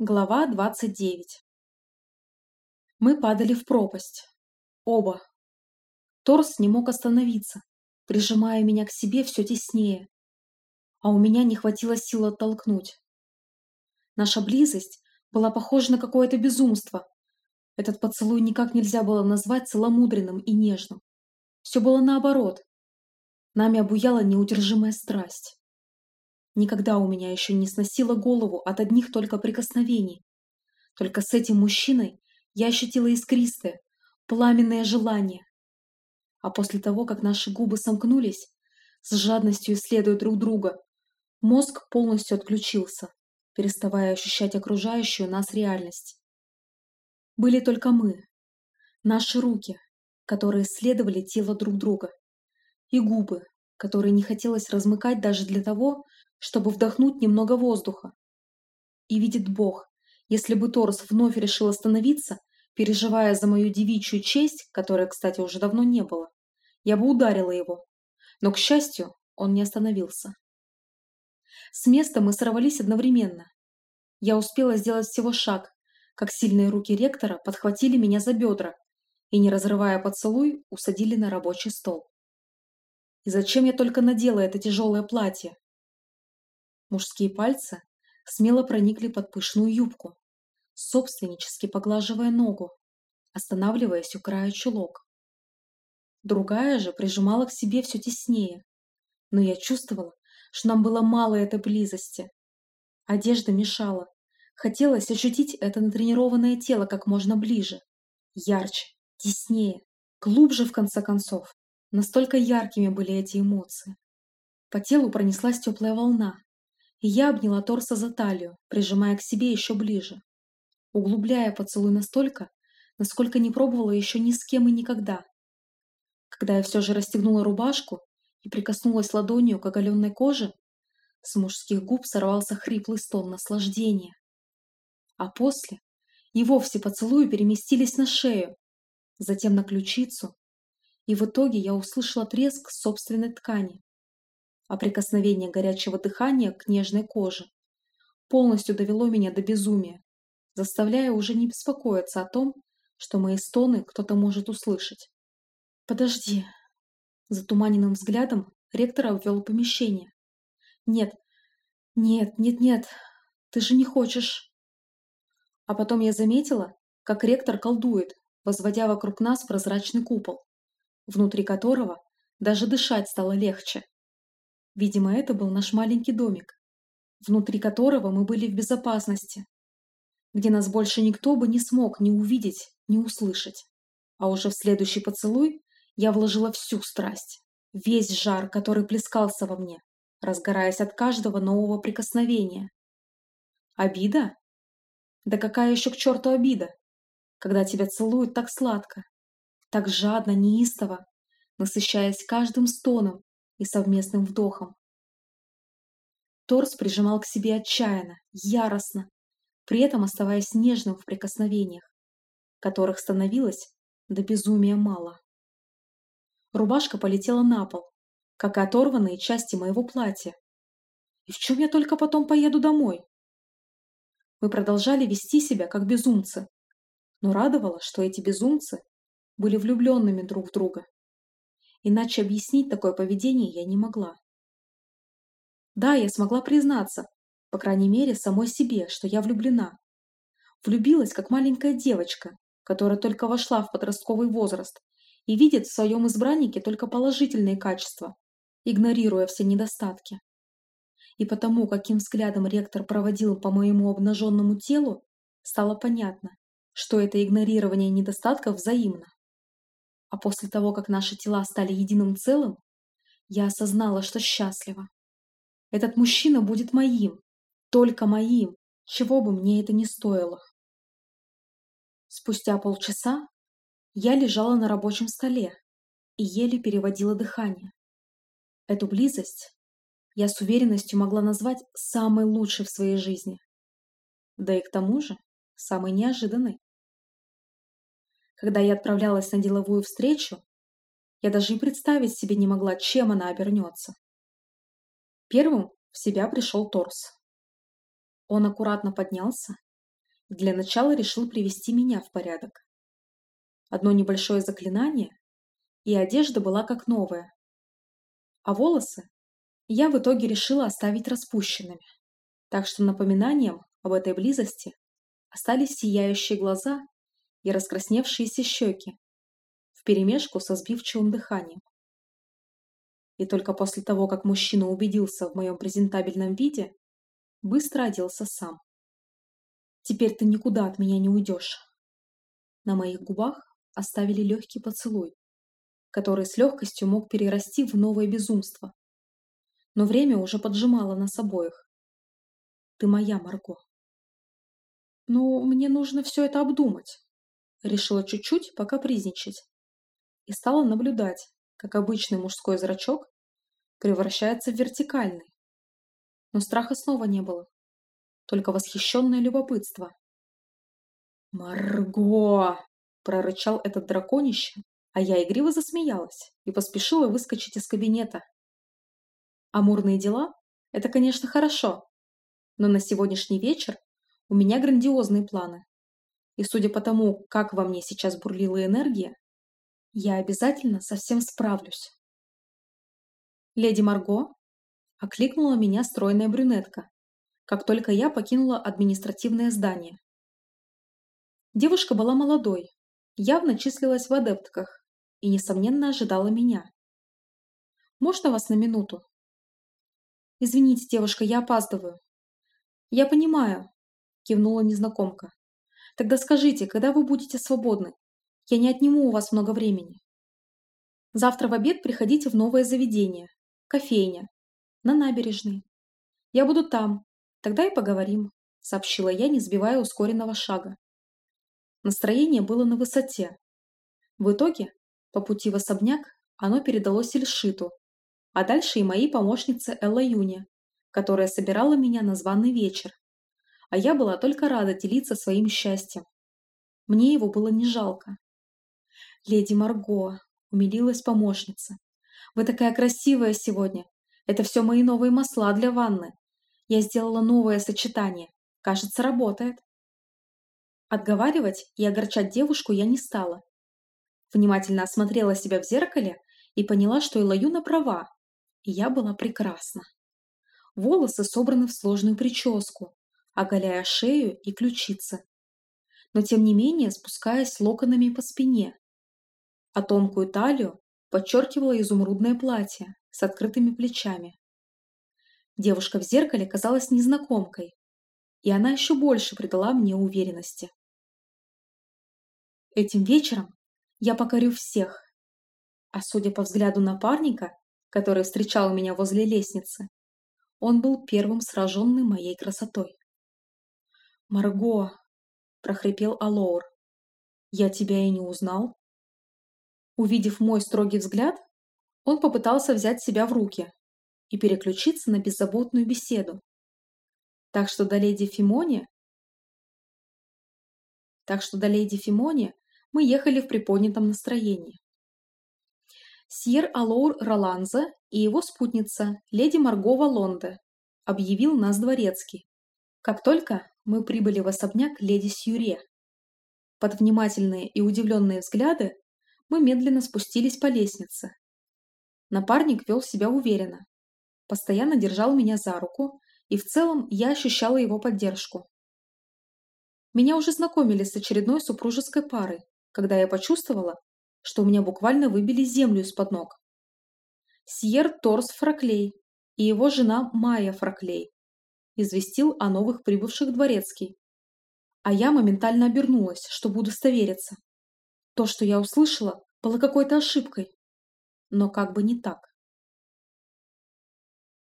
Глава 29 Мы падали в пропасть. Оба. Торс не мог остановиться, прижимая меня к себе все теснее. А у меня не хватило сил оттолкнуть. Наша близость была похожа на какое-то безумство. Этот поцелуй никак нельзя было назвать целомудренным и нежным. Все было наоборот. Нами обуяла неудержимая страсть. Никогда у меня еще не сносило голову от одних только прикосновений. Только с этим мужчиной я ощутила искристое, пламенное желание. А после того, как наши губы сомкнулись, с жадностью исследуя друг друга, мозг полностью отключился, переставая ощущать окружающую нас реальность. Были только мы, наши руки, которые исследовали тело друг друга, и губы, которые не хотелось размыкать даже для того, чтобы вдохнуть немного воздуха. И видит Бог, если бы Торс вновь решил остановиться, переживая за мою девичью честь, которой, кстати, уже давно не было, я бы ударила его. Но, к счастью, он не остановился. С места мы сорвались одновременно. Я успела сделать всего шаг, как сильные руки ректора подхватили меня за бедра и, не разрывая поцелуй, усадили на рабочий стол. И зачем я только надела это тяжелое платье? Мужские пальцы смело проникли под пышную юбку, собственнически поглаживая ногу, останавливаясь у края чулок. Другая же прижимала к себе все теснее, но я чувствовала, что нам было мало этой близости. Одежда мешала. Хотелось ощутить это натренированное тело как можно ближе, ярче, теснее, глубже в конце концов. Настолько яркими были эти эмоции. По телу пронеслась теплая волна, я обняла торса за талию, прижимая к себе еще ближе, углубляя поцелуй настолько, насколько не пробовала еще ни с кем и никогда. Когда я все же расстегнула рубашку и прикоснулась ладонью к оголенной коже, с мужских губ сорвался хриплый стон наслаждения. А после и вовсе поцелуи переместились на шею, затем на ключицу, и в итоге я услышала треск собственной ткани а прикосновение горячего дыхания к нежной коже полностью довело меня до безумия, заставляя уже не беспокоиться о том, что мои стоны кто-то может услышать. «Подожди!» Затуманенным взглядом ректор обвел помещение. «Нет, нет, нет, нет, ты же не хочешь!» А потом я заметила, как ректор колдует, возводя вокруг нас прозрачный купол, внутри которого даже дышать стало легче. Видимо, это был наш маленький домик, внутри которого мы были в безопасности, где нас больше никто бы не смог ни увидеть, ни услышать. А уже в следующий поцелуй я вложила всю страсть, весь жар, который плескался во мне, разгораясь от каждого нового прикосновения. Обида? Да какая еще к черту обида, когда тебя целуют так сладко, так жадно, неистово, насыщаясь каждым стоном, и совместным вдохом. Торс прижимал к себе отчаянно, яростно, при этом оставаясь нежным в прикосновениях, которых становилось до безумия мало. Рубашка полетела на пол, как и оторванные части моего платья. И в чем я только потом поеду домой? Мы продолжали вести себя как безумцы, но радовало, что эти безумцы были влюбленными друг в друга. Иначе объяснить такое поведение я не могла. Да, я смогла признаться, по крайней мере, самой себе, что я влюблена. Влюбилась, как маленькая девочка, которая только вошла в подростковый возраст и видит в своем избраннике только положительные качества, игнорируя все недостатки. И потому, каким взглядом ректор проводил по моему обнаженному телу, стало понятно, что это игнорирование недостатков взаимно. А после того, как наши тела стали единым целым, я осознала, что счастлива. Этот мужчина будет моим, только моим, чего бы мне это ни стоило. Спустя полчаса я лежала на рабочем столе и еле переводила дыхание. Эту близость я с уверенностью могла назвать самой лучшей в своей жизни. Да и к тому же самой неожиданной. Когда я отправлялась на деловую встречу, я даже и представить себе не могла, чем она обернется. Первым в себя пришел Торс. Он аккуратно поднялся для начала решил привести меня в порядок. Одно небольшое заклинание, и одежда была как новая. А волосы я в итоге решила оставить распущенными, так что напоминанием об этой близости остались сияющие глаза и раскрасневшиеся щеки, вперемешку со сбивчивым дыханием. И только после того, как мужчина убедился в моем презентабельном виде, быстро оделся сам. «Теперь ты никуда от меня не уйдешь». На моих губах оставили легкий поцелуй, который с легкостью мог перерасти в новое безумство. Но время уже поджимало нас обоих. «Ты моя, Марго». «Ну, мне нужно все это обдумать», решила чуть-чуть пока призничать и стала наблюдать, как обычный мужской зрачок превращается в вертикальный. Но страха снова не было, только восхищенное любопытство. «Марго!» – прорычал этот драконище, а я игриво засмеялась и поспешила выскочить из кабинета. Амурные дела – это, конечно, хорошо, но на сегодняшний вечер у меня грандиозные планы. И судя по тому, как во мне сейчас бурлила энергия, я обязательно совсем справлюсь. Леди Марго окликнула меня стройная брюнетка, как только я покинула административное здание. Девушка была молодой, явно числилась в адептках и, несомненно, ожидала меня. «Можно вас на минуту?» «Извините, девушка, я опаздываю». «Я понимаю», – кивнула незнакомка. «Тогда скажите, когда вы будете свободны? Я не отниму у вас много времени. Завтра в обед приходите в новое заведение. Кофейня. На набережной. Я буду там. Тогда и поговорим, сообщила я, не сбивая ускоренного шага. Настроение было на высоте. В итоге, по пути в особняк, оно передалось Ильшиту, а дальше и моей помощнице Элла Юне, которая собирала меня на званый вечер. А я была только рада делиться своим счастьем. Мне его было не жалко. «Леди Марго», — умилилась помощница. «Вы такая красивая сегодня. Это все мои новые масла для ванны. Я сделала новое сочетание. Кажется, работает». Отговаривать и огорчать девушку я не стала. Внимательно осмотрела себя в зеркале и поняла, что Илаюна права. И я была прекрасна. Волосы собраны в сложную прическу, оголяя шею и ключицы. Но тем не менее спускаясь локонами по спине, а тонкую талию подчеркивало изумрудное платье с открытыми плечами. Девушка в зеркале казалась незнакомкой, и она еще больше придала мне уверенности. Этим вечером я покорю всех, а судя по взгляду напарника, который встречал меня возле лестницы, он был первым сраженным моей красотой. «Марго!» – прохрипел Алоур. «Я тебя и не узнал». Увидев мой строгий взгляд, он попытался взять себя в руки и переключиться на беззаботную беседу. Так что до леди Фимони... Так что до леди Фимони мы ехали в приподнятом настроении. Сьер Алоур Роланза и его спутница, леди Маргова Лонде, объявил нас дворецкий. Как только мы прибыли в особняк леди Сьюре. Под внимательные и удивленные взгляды мы медленно спустились по лестнице. Напарник вел себя уверенно, постоянно держал меня за руку, и в целом я ощущала его поддержку. Меня уже знакомили с очередной супружеской парой, когда я почувствовала, что у меня буквально выбили землю из-под ног. Сьер Торс Фраклей и его жена Майя Фраклей известил о новых прибывших дворецкий. А я моментально обернулась, чтобы удостовериться. То, что я услышала, было какой-то ошибкой. Но как бы не так.